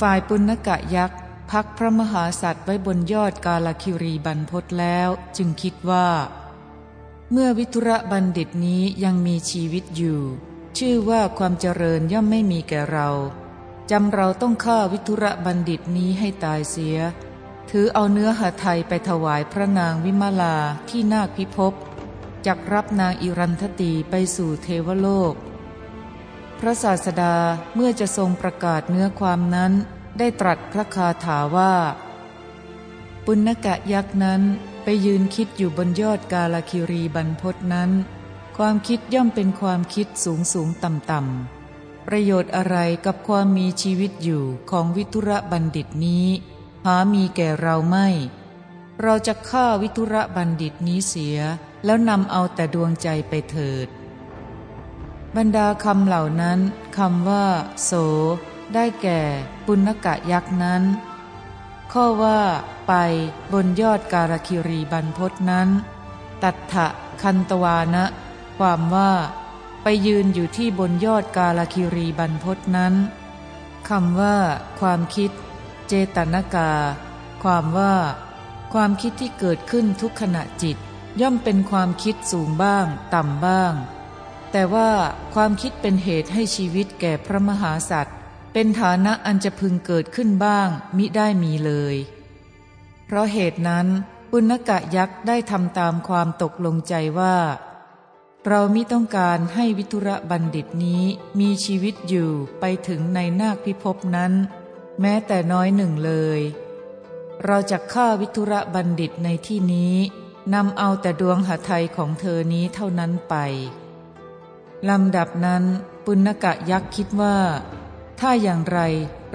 ฝ่ายปุณกะยักษ์พักพระมหาสัตว์ไว้บนยอดกาลคิรีบรรพศแล้วจึงคิดว่า เมื่อวิทุระบัณฑิตนี้ยังมีชีวิตอยู่ ชื่อว่าความเจริญย่อมไม่มีแก่เราจำเราต้องฆ่าวิทุระบัณฑิตนี้ให้ตายเสีย ถือเอาเนื้อหาไทยไปถวายพระนางวิมาลาที่นาคพิภพจักรับนางอิรันทตีไปสู่เทวโลก พระศาสดาเมื่อจะทรงประกาศเนื้อความนั้น ได้ตรัสพระคาถาว่า ปุณกะยักษ์นั้นไปยืนคิดอยู่บนยอดกาลคิรีบรรพศนั้น ความคิดย่อมเป็นความคิดสูงสูงต่ำต่ำประโยชน์อะไรกับความมีชีวิตอยู่ของวิทุระบัณฑิตนี้ หามีแก่เราไม่ เราจะฆ่าวิทุระบัณฑิตนี้เสียแล้วนำเอาแต่ดวงใจไปเถิด บรรดาคำเหล่านั้นคำว่า โส ได้แก่ ปุณกะยักษ์นั้น ข้อว่า ไป บนยอดการคิรีบรรพศนั้น ตัทธะคันตวานะ ความว่า ไปยืนอยู่ที่บนยอดกาลคิรีบรรพศนั้นคำว่า ความคิด เจตนากา ความว่า ความคิดที่เกิดขึ้นทุกขณะจิต ย่อมเป็นความคิดสูงบ้าง ต่ำบ้าง แต่ว่าความคิดเป็นเหตุให้ชีวิตแก่พระมหาสัตว์ เป็นฐานะอันจะพึงเกิดขึ้นบ้าง มิได้มีเลย เพราะเหตุนั้นปุณกะยักษ์ได้ทำตามความตกลงใจว่า เรามิต้องการให้วิทุระบัณฑิตนี้มีชีวิตอยู่ไปถึงในนาคพิภพนั้น แม้แต่น้อยหนึ่งเลย เราจะฆ่าวิทุระบัณฑิตในที่นี้นำเอาแต่ดวงหทัยของเธอนี้เท่านั้นไป ลำดับนั้นปุณกะยักษ์คิดว่า ถ้าอย่างไร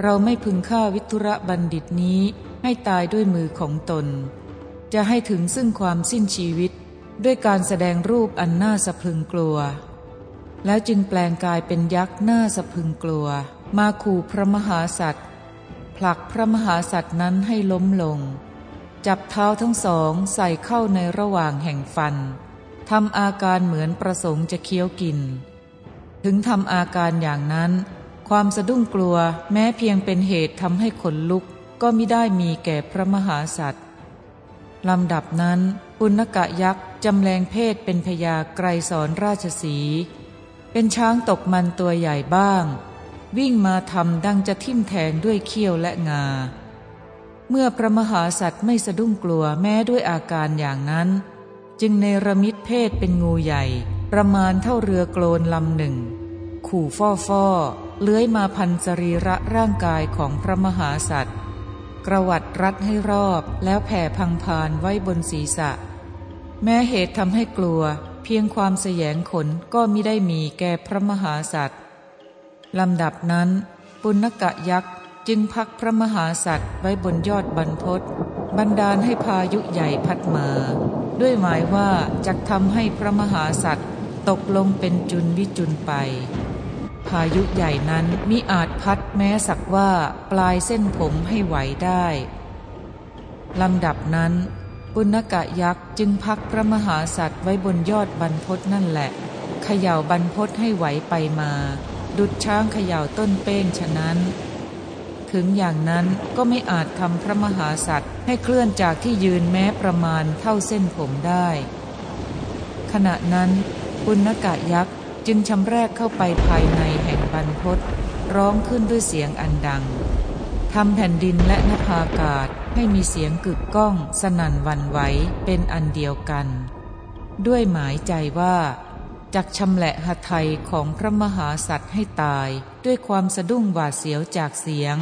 เราไม่พึงฆ่าวิทุระบัณฑิตนี้ให้ตายด้วยมือของตน จะให้ถึงซึ่งความสิ้นชีวิตด้วยการแสดงรูปอันน่าสะพึงกลัว แล้วจึงแปลงกายเป็นยักษ์น่าสะพึงกลัว มาขู่พระมหาสัตว์ผลักพระมหาสัตว์นั้นให้ล้มลง จับเท้าทั้งสองใส่เข้าในระหว่างแห่งฟัน ทำอาการเหมือนประสงค์จะเคี้ยวกิน ถึงทำอาการอย่างนั้น ความสะดุ้งกลัวแม้เพียงเป็นเหตุทำให้ขนลุกก็มิได้มีแก่พระมหาสัตว์ลำดับนั้น ปุณกะยักษ์จำแรงเพศเป็นพญาไกรสอนราชสี เป็นช้างตกมันตัวใหญ่บ้าง วิ่งมาทำดังจะทิ่มแทงด้วยเขี้ยวและงา เมื่อพระมหาสัตว์ไม่สะดุ้งกลัวแม้ด้วยอาการอย่างนั้น จึงในระมิดเพศเป็นงูใหญ่ ประมาณเท่าเรือโกลนลำหนึ่ง ขู่ฟ่อฟ่อเลื้อยมาพันสรีระร่างกายของพระมหาสัตว์กระวัดรัดให้รอบแล้วแผ่พังพานไว้บนศีรษะ แม้เหตุทำให้กลัว เพียงความแสยงขนก็มิได้มีแก่พระมหาสัตว์ลำดับนั้น ปุณกะยักษ์จึงพักพระมหาสัตว์ไว้บนยอดบรรพศบันดาลให้พายุใหญ่พัดมา ด้วยหมายว่าจะทำให้พระมหาสัตว์ตกลงเป็นจุนวิจุนไป พายุใหญ่นั้นมิอาจพัดแม้สักว่าปลายเส้นผมให้ไหวได้ลำดับนั้น ปุณกะยักษ์จึงพักพระมหาสัตว์ไว้บนยอดบรรพศนั่นแหละเขย่าบรรพศให้ไหวไปมา ดุดช้างเขย่าต้นเป้งฉะนั้น ถึงอย่างนั้นก็ไม่อาจทำพระมหาสัตว์ให้เคลื่อนจากที่ยืนแม้ประมาณเท่าเส้นผมได้ ขณะนั้นปุณกะยักษ์จึงชำแรกเข้าไปภายในแห่งบรรพศร้องขึ้นด้วยเสียงอันดังทำแผ่นดินและนภาอากาศให้มีเสียงกึกก้องสนั่นวันไหวเป็นอันเดียวกัน ด้วยหมายใจว่าจักชำแหละหทัยของพระมหาสัตว์ให้ตาย ด้วยความสะดุ้งหวาดเสียวจากเสียง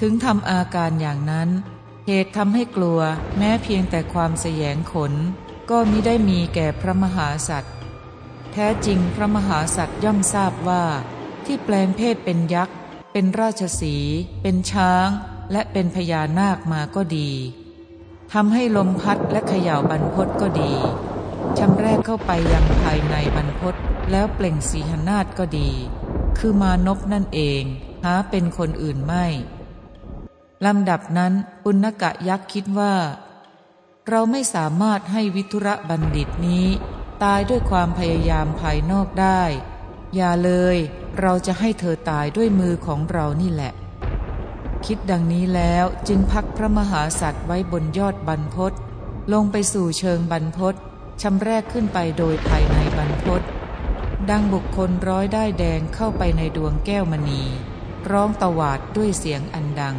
ถึงทำอาการอย่างนั้น เหตุทำให้กลัวแม้เพียงแต่ความแสยงขน ก็มิได้มีแก่พระมหาสัตว์แท้จริงพระมหาสัตว์ย่อมทราบว่า ที่แปลงเพศเป็นยักษ์ เป็นราชสี เป็นช้าง และเป็นพญานาคมาก็ดีทำให้ลมพัดและเขย่าบรรพศก็ดีชำแรกเข้าไปยังภายในบรรพศแล้วเปล่งสีหนาฏก็ดี คือมานพนั่นเอง หาเป็นคนอื่นไม่ลำดับนั้นปุณกะยักษ์คิดว่า เราไม่สามารถให้วิทุระบัณฑิตนี้ ตายด้วยความพยายามภายนอกได้ อย่าเลย เราจะให้เธอตายด้วยมือของเรานี่แหละ คิดดังนี้แล้วจึงพักพระมหาสัตว์ไว้บนยอดบรรพศลงไปสู่เชิงบรรพศชำแรกขึ้นไปโดยภายในบรรพศ ดังบุคคลร้อยได้แดงเข้าไปในดวงแก้วมณี ร้องตวาดด้วยเสียงอันดัง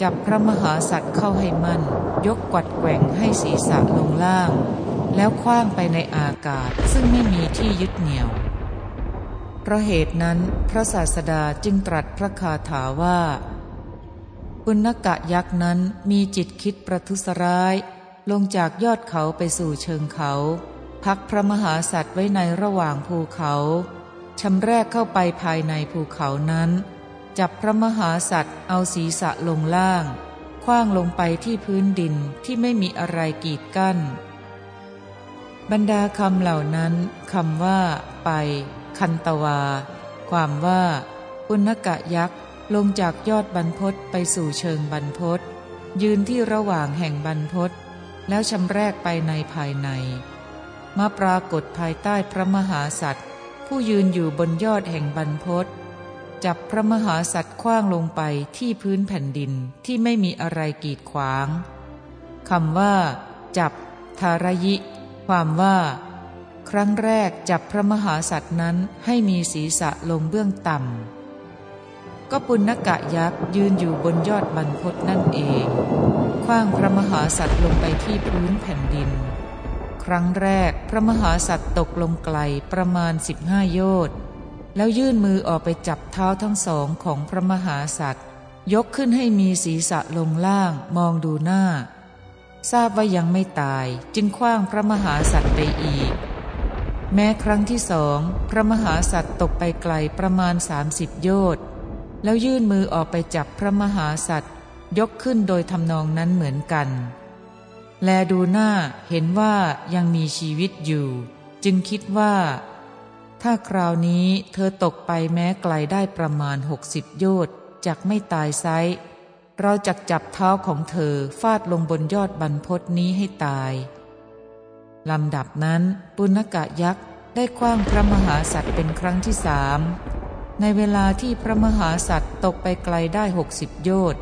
จับพระมหาสัตว์เข้าให้มั่น ยกกวัดแกว่งให้ศีรษะลงล่าง แล้วคว้างไปในอากาศซึ่งไม่มีที่ยึดเหนี่ยว เพราะเหตุนั้นพระศาสดาจึงตรัสพระคาถาว่าปุณกะยักษ์นั้นมีจิตคิดประทุษร้าย ลงจากยอดเขาไปสู่เชิงเขา พักพระมหาสัตว์ไว้ในระหว่างภูเขาชำแรกเข้าไปภายในภูเขานั้น จับพระมหาสัตว์เอาศีรษะลงล่างคว้างลงไปที่พื้นดินที่ไม่มีอะไรกีดกั้น บรรดาคำเหล่านั้นคำว่า ไป คันตวา ความว่าปุณกะยักษ์ลงจากยอดบรรพศไปสู่เชิงบรรพศยืนที่ระหว่างแห่งบรรพศแล้วชำแรกไปในภายใน มาปรากฏภายใต้พระมหาสัตว์ผู้ยืนอยู่บนยอดแห่งบรรพศจับพระมหาสัตว์คว้างลงไปที่พื้นแผ่นดินที่ไม่มีอะไรกีดขวางคำว่า จับ ทารยิ ความว่า ครั้งแรกจับพระมหาสัตว์นั้นให้มีศีรษะลงเบื้องต่ำก็ปุณกะยักษ์ยืนอยู่บนยอดบรรพตนั่นเองคว้างพระมหาสัตว์ลงไปที่พื้นแผ่นดิน ครั้งแรกพระมหาสัตว์ตกลงไกลประมาณสิบห้าโยชน์แล้วยื่นมือออกไปจับเท้าทั้งสองของพระมหาสัตว์ ยกขึ้นให้มีศีรษะลงล่างมองดูหน้า ทราบว่ายังไม่ตายจึงคว้างพระมหาสัตว์ไปอีก แม้ครั้งที่สองพระมหาสัตว์ตกไปไกลประมาณสามสิบโยชน์แล้วยื่นมือออกไปจับพระมหาสัตว์ ยกขึ้นโดยทำนองนั้นเหมือนกัน แลดูหน้าเห็นว่ายังมีชีวิตอยู่ จึงคิดว่า ถ้าคราวนี้เธอตกไปแม้ไกลได้ประมาณหกสิบโยชน์จักไม่ตายไซเราจักจับเท้าของเธอฟาดลงบนยอดบรรพศนี้ให้ตายลำดับนั้นปุณกะยักษ์ได้คว้างพระมหาสัตว์เป็นครั้งที่สามในเวลาที่พระมหาสัตว์ตกไปไกลได้หกสิบโยชน์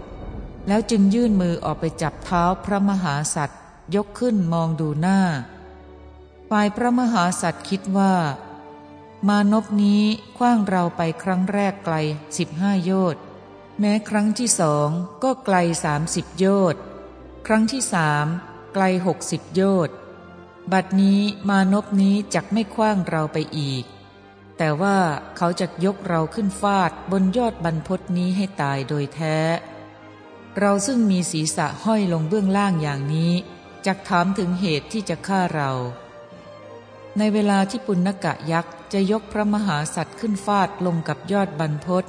แล้วจึงยื่นมือออกไปจับเท้าพระมหาสัตว์ ยกขึ้นมองดูหน้า ฝ่ายพระมหาสัตว์คิดว่า มานพนี้คว้างเราไปครั้งแรกไกลสิบห้าโยชน์แม้ครั้งที่สองก็ไกลสามสิบโยชน์ครั้งที่สามไกลหกสิบโยชน์บัดนี้มานพนี้จักไม่คว้างเราไปอีก แต่ว่าเขาจะยกเราขึ้นฟาดบนยอดบรรพศนี้ให้ตายโดยแท้ เราซึ่งมีศีรษะห้อยลงเบื้องล่างอย่างนี้ จักถามถึงเหตุที่จะฆ่าเรา ในเวลาที่ปุณกะยักษ์จะยกพระมหาสัตว์ขึ้นฟาดลงกับยอดบรรพศ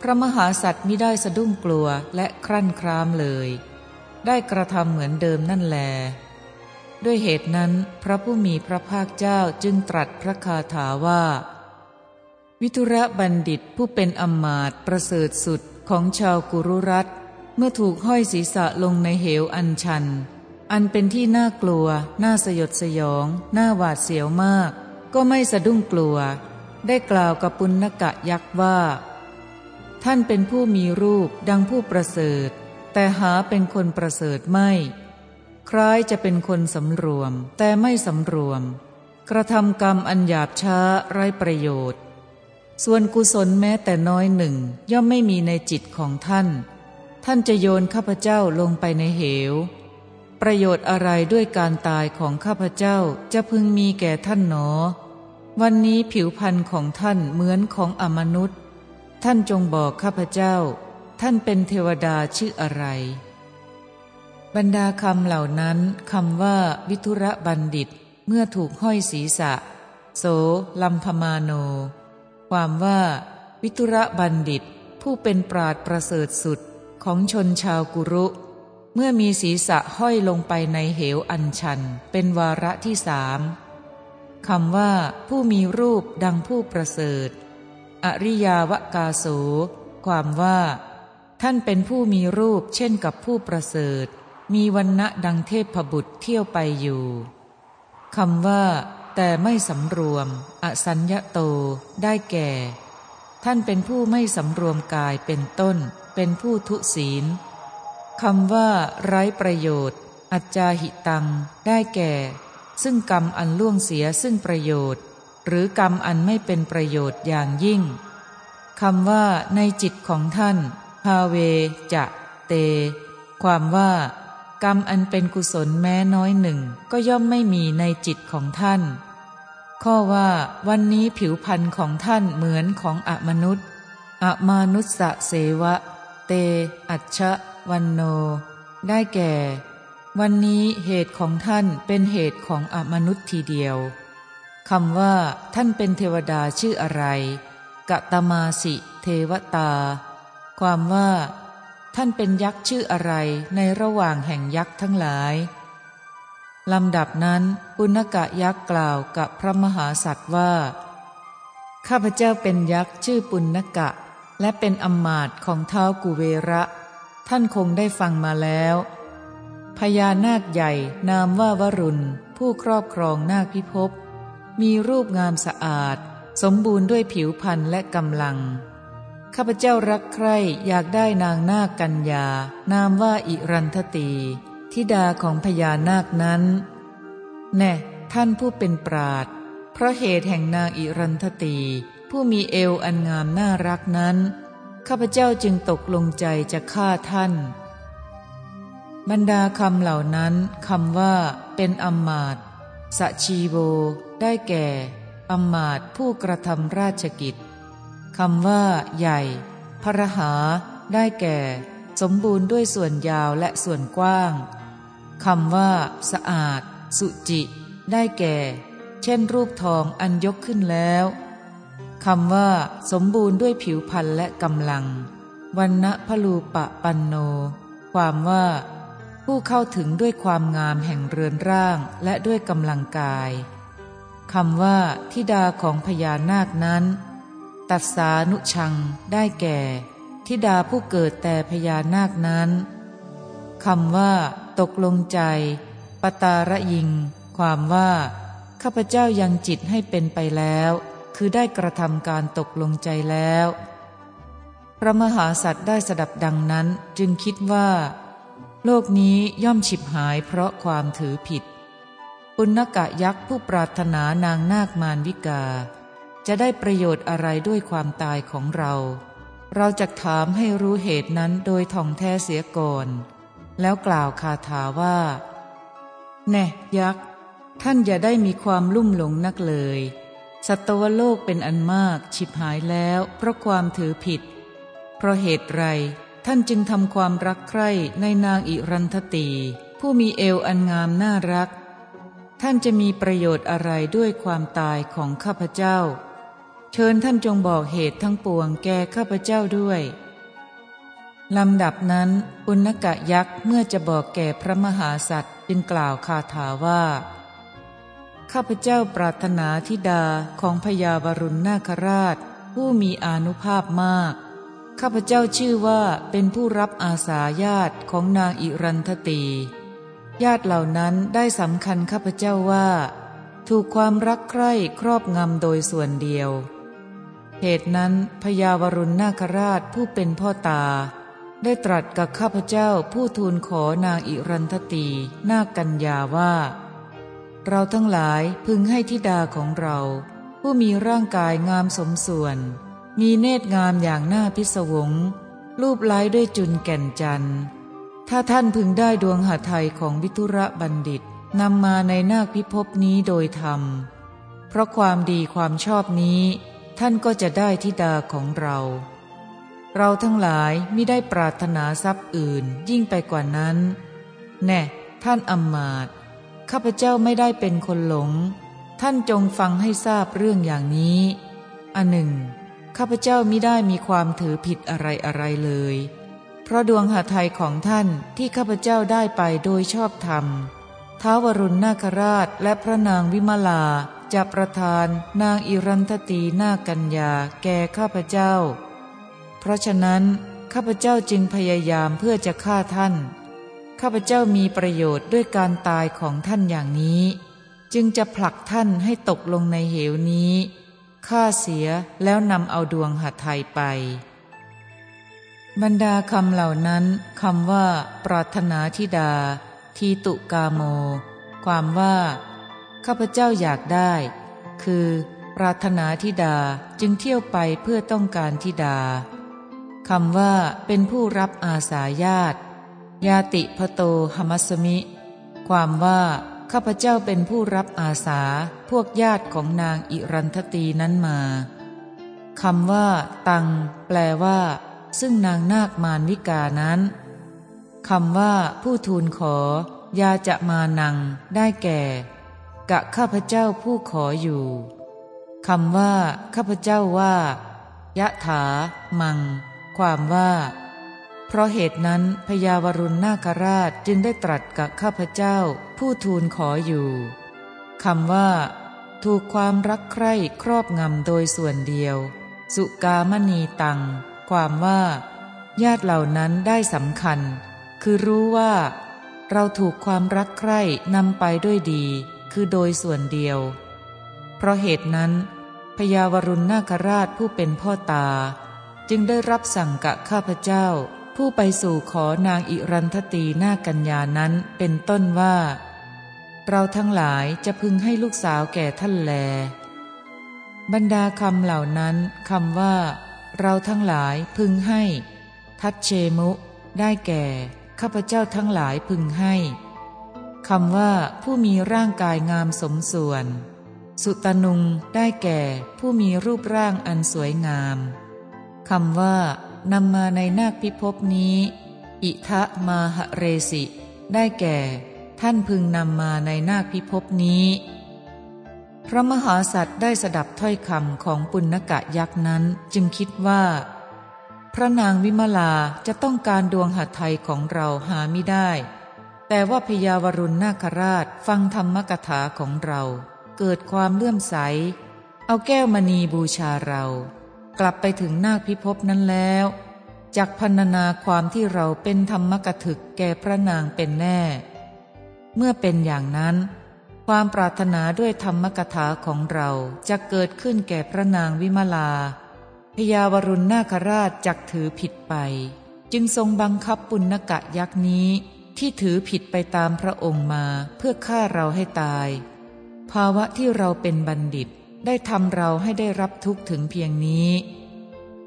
พระมหาสัตว์มิได้สะดุ้งกลัวและครั่นครามเลย ได้กระทำเหมือนเดิมนั่นแล ด้วยเหตุนั้นพระผู้มีพระภาคเจ้าจึงตรัสพระคาถาว่า วิทุระบัณฑิตผู้เป็นอมมาตประเสริฐสุดของชาวกุรุรัตเมื่อถูกห้อยศีรษะลงในเหวอันชัน อันเป็นที่น่ากลัว น่าสยดสยอง น่าหวาดเสียวมาก ก็ไม่สะดุ้งกลัว ได้กล่าวกับปุณกะยักษ์ว่า ท่านเป็นผู้มีรูปดังผู้ประเสริฐ แต่หาเป็นคนประเสริฐไม่ คล้ายจะเป็นคนสำรวม แต่ไม่สำรวม กระทำกรรมอันหยาบช้าไร้ประโยชน์ ส่วนกุศลแม้แต่น้อยหนึ่งย่อมไม่มีในจิตของท่าน ท่านจะโยนข้าพเจ้าลงไปในเหว ประโยชน์อะไรด้วยการตายของข้าพเจ้าจะพึงมีแก่ท่านหนอ วันนี้ผิวพรรณของท่านเหมือนของอมนุษย์ ท่านจงบอกข้าพเจ้า ท่านเป็นเทวดาชื่ออะไร บรรดาคำเหล่านั้นคำว่า วิทุระบัณฑิตเมื่อถูกห้อยศีรษะ โสลัมพมาโน ความว่า วิทุระบัณฑิตผู้เป็นปราดประเสริฐสุดของชนชาวกุรุ เมื่อมีศีรษะห้อยลงไปในเหวอันชัน เป็นวาระที่สามคำว่า ผู้มีรูปดังผู้ประเสริฐ อริยาวกาโสความว่า ท่านเป็นผู้มีรูปเช่นกับผู้ประเสริฐ มีวันณะดังเทพบุตรเที่ยวไปอยู่คำว่า แต่ไม่สำรวม อสัญญโต ได้แก่ ท่านเป็นผู้ไม่สำรวมกายเป็นต้น เป็นผู้ทุศีล คำว่า ไร้ประโยชน์ อัจจาหิตัง ได้แก่ ซึ่งกรรมอันล่วงเสียซึ่งประโยชน์ หรือกรรมอันไม่เป็นประโยชน์อย่างยิ่งคำว่า ในจิตของท่านพาเวจะเต ความว่า กรรมอันเป็นกุศลแม้น้อยหนึ่ง ก็ย่อมไม่มีในจิตของท่าน ข้อว่า วันนี้ผิวพรรณของท่านเหมือนของอมนุษย์อมานุสสะเสวะ เต อัชชะ วันโน ได้แก่ วันนี้เหตุของท่านเป็นเหตุของอมนุษย์ทีเดียวคำว่า ท่านเป็นเทวดาชื่ออะไร กะตมาสิเทวตา ความว่า ท่านเป็นยักษ์ชื่ออะไรในระหว่างแห่งยักษ์ทั้งหลายลำดับนั้นปุณกะยักษ์กล่าวกับพระมหาสัตว์ว่า ข้าพเจ้าเป็นยักษ์ชื่อปุณกะ และเป็นอมมาตของเท้ากุเวระ ท่านคงได้ฟังมาแล้ว พญานาคใหญ่นามว่าวรุณ ผู้ครอบครองนาคพิภพมีรูปงามสะอาด สมบูรณ์ด้วยผิวพรรณและกำลัง ข้าพเจ้ารักใคร่อยากได้นางนาคกัญญา นามว่าอิรันทตีทิดาของพญานาคนั้น แน่ ท่านผู้เป็นปราดเพราะเหตุแห่งนางอิรันทตีผู้มีเอวอันงามน่ารักนั้น ข้าพเจ้าจึงตกลงใจจะฆ่าท่าน บรรดาคำเหล่านั้นคำว่า เป็นอมมาตสชีโว ได้แก่อมาตผู้กระทำราชกิจคำว่า ใหญ่ พระหา ได้แก่ สมบูรณ์ด้วยส่วนยาวและส่วนกว้างคำว่า สะอาด สุจิ ได้แก่ เช่นรูปทองอันยกขึ้นแล้ว คำว่า สมบูรณ์ด้วยผิวพรรณและกำลังวันณพลูปะปันโน ความว่า ผู้เข้าถึงด้วยความงามแห่งเรือนร่างและด้วยกำลังกายคำว่าทิดาของพญานาคนั้น ตัดสานุชังได้แก่ทิดาผู้เกิดแต่พญานาคนั้นคำว่า ตกลงใจ ปตาระยิง ความว่า ข้าพเจ้ายังจิตให้เป็นไปแล้ว คือได้กระทำการตกลงใจแล้ว พระมหาสัตว์ได้สดับดังนั้นจึงคิดว่า โลกนี้ย่อมฉิบหายเพราะความถือผิด ปุณกะยักษ์ผู้ปรารถนานางนาคมานวิกา จะได้ประโยชน์อะไรด้วยความตายของเรา เราจะถามให้รู้เหตุนั้นโดยท่องแท้เสียก่อน แล้วกล่าวคาถาว่า แน่ยักษ์ท่านอย่าได้มีความลุ่มหลงนักเลย สัตวโลกเป็นอันมากฉิบหายแล้วเพราะความถือผิด เพราะเหตุไรท่านจึงทำความรักใคร่ในนางอิรันทตี ผู้มีเอวอันงามน่ารัก ท่านจะมีประโยชน์อะไรด้วยความตายของข้าพเจ้า เชิญท่านจงบอกเหตุทั้งปวงแก่ข้าพเจ้าด้วยลำดับนั้นอุณกะยักษ์เมื่อจะบอกแก่พระมหาสัตว์จึงกล่าวคาถาว่า ข้าพเจ้าปรารถนาธิดาของพญาวรุณนาคราช ผู้มีอานุภาพมาก ข้าพเจ้าชื่อว่าเป็นผู้รับอาสาญาติของนางอิรันทตีญาติเหล่านั้นได้สำคัญข้าพเจ้าว่า ถูกความรักใคร่ครอบงำโดยส่วนเดียว เหตุนั้นพญาวรุณนาคราชผู้เป็นพ่อตา ได้ตรัสกับข้าพเจ้าผู้ทูลขอนางอิรันทตีนาคกัญญาว่า เราทั้งหลายพึงให้ทิดาของเรา ผู้มีร่างกายงามสมส่วน มีเนตรงามอย่างน่าพิศวงรูปไล้ด้วยจุนแก่นจันทร์ ถ้าท่านพึงได้ดวงหาไทยของวิทุระบัณฑิตนำมาในนาคพิภพนี้โดยธรรม เพราะความดีความชอบนี้ ท่านก็จะได้ทิดาของเรา เราทั้งหลายไม่ได้ปรารถนาทรัพย์อื่นยิ่งไปกว่านั้น แน่ ท่านอมมาต ข้าพเจ้าไม่ได้เป็นคนหลง ท่านจงฟังให้ทราบเรื่องอย่างนี้ อันหนึ่ง ข้าพเจ้าไม่ได้มีความถือผิดอะไรอะไรเลย เพราะดวงหาไทยของท่านที่ข้าพเจ้าได้ไปโดยชอบธรรมท้าวรุณนาคราชและพระนางวิมลาจะประทานนางอิรันทตีนากัญญาแก่ข้าพเจ้า เพราะฉะนั้นข้าพเจ้าจึงพยายามเพื่อจะฆ่าท่าน ข้าพเจ้ามีประโยชน์ด้วยการตายของท่านอย่างนี้ จึงจะผลักท่านให้ตกลงในเหวนี้ฆ่าเสียแล้วนำเอาดวงหัตไทยไป บรรดาคำเหล่านั้นคำว่า ปรารถนาธิดา ทีตุกาโม ความว่า ข้าพเจ้าอยากได้ คือ ปรารถนาธิดาจึงเที่ยวไปเพื่อต้องการธิดาคำว่าเป็นผู้รับอาสาญาติ ยาติพโตหมัสมิ ความว่า ข้าพเจ้าเป็นผู้รับอาสาพวกญาติของนางอิรันทตีนั้นมาคำว่า ตัง แปลว่า ซึ่งนางนาคมานวิกานั้นคำว่า ผู้ทูลขอ ยาจะมานัง ได้แก่ กะข้าพเจ้าผู้ขออยู่คำว่า ข้าพเจ้าว่ายะถา มัง ความว่า เพราะเหตุนั้นพญาวรุณนาคราชจึงได้ตรัสกับข้าพเจ้า ผู้ทูลขออยู่คำว่า ถูกความรักใคร่ครอบงำโดยส่วนเดียว สุกามณีตัง ความว่า ญาติเหล่านั้นได้สำคัญ คือรู้ว่า เราถูกความรักใคร่นำไปด้วยดี คือโดยส่วนเดียว เพราะเหตุนั้นพญาวรุณนาคราชผู้เป็นพ่อตา จึงได้รับสั่งกะข้าพเจ้า ผู้ไปสู่ขอนางอิรันทตีนากัญญานั้นเป็นต้นว่า เราทั้งหลายจะพึงให้ลูกสาวแก่ท่านแล บรรดาคำเหล่านั้นคำว่า เราทั้งหลายพึงให้ ทัดเชมุ ได้แก่ ข้าพเจ้าทั้งหลายพึงให้คำว่าผู้มีร่างกายงามสมส่วน สุตนุงได้แก่ผู้มีรูปร่างอันสวยงามคำว่า นำมาในนาคพิภพนี้ อิทะมาหเรสิ ได้แก่ ท่านพึงนำมาในนาคพิภพนี้ พระมหาสัตว์ได้สดับถ้อยคำของปุณกะยักษ์นั้นจึงคิดว่า พระนางวิมลาจะต้องการดวงหัตถ์ของเราหาไม่ได้ แต่ว่าพยาวรุณนาคราชฟังธรรมกถาของเรา เกิดความเลื่อมใส เอาแก้วมณีบูชาเรา กลับไปถึงนาคพิภพนั้นแล้วจักพันนาความที่เราเป็นธรรมกถึกแก่พระนางเป็นแน่ เมื่อเป็นอย่างนั้น ความปรารถนาด้วยธรรมกถาของเราจะเกิดขึ้นแก่พระนางวิมลาพยาวรุณนาคราชจักถือผิดไป จึงทรงบังคับปุณกะยักษ์นี้ที่ถือผิดไปตามพระองค์มาเพื่อฆ่าเราให้ตาย ภาวะที่เราเป็นบัณฑิต ได้ทำเราให้ได้รับทุกข์ถึงเพียงนี้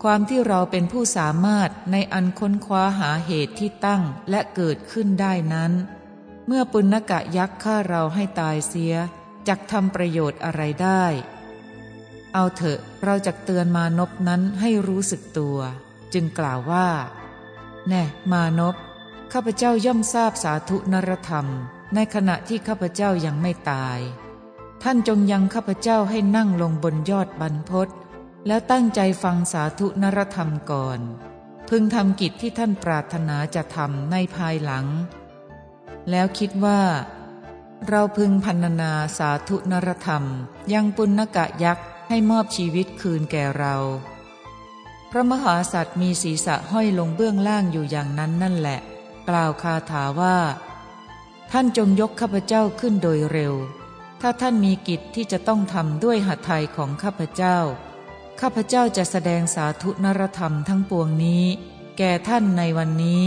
ความที่เราเป็นผู้สามารถในอันค้นคว้าหาเหตุที่ตั้งและเกิดขึ้นได้นั้น เมื่อปุณกะยักษ์ฆ่าเราให้ตายเสียจักทำประโยชน์อะไรได้ เอาเถอะเราจะเตือนมานพนั้นให้รู้สึกตัว จึงกล่าวว่า แน่มานพข้าพเจ้าย่อมทราบสาธุนรธรรม ในขณะที่ข้าพเจ้ายังไม่ตาย ท่านจงยังข้าพเจ้าให้นั่งลงบนยอดบรรพศแล้วตั้งใจฟังสาธุนรธรรมก่อน พึงทำกิจที่ท่านปรารถนาจะทำในภายหลัง แล้วคิดว่า เราพึงพันนาสาธุนรธรรม ยังปุณกะยักษ์ให้มอบชีวิตคืนแก่เรา พระมหาสัตว์มีศีรษะห้อยลงเบื้องล่างอยู่อย่างนั้นนั่นแหละ กล่าวคาถาว่า ท่านจงยกข้าพเจ้าขึ้นโดยเร็ว ถ้าท่านมีกิจที่จะต้องทำด้วยหัตถ์ของข้าพเจ้า ข้าพเจ้าจะแสดงสาธุนรธรรมทั้งปวงนี้ แก่ท่านในวันนี้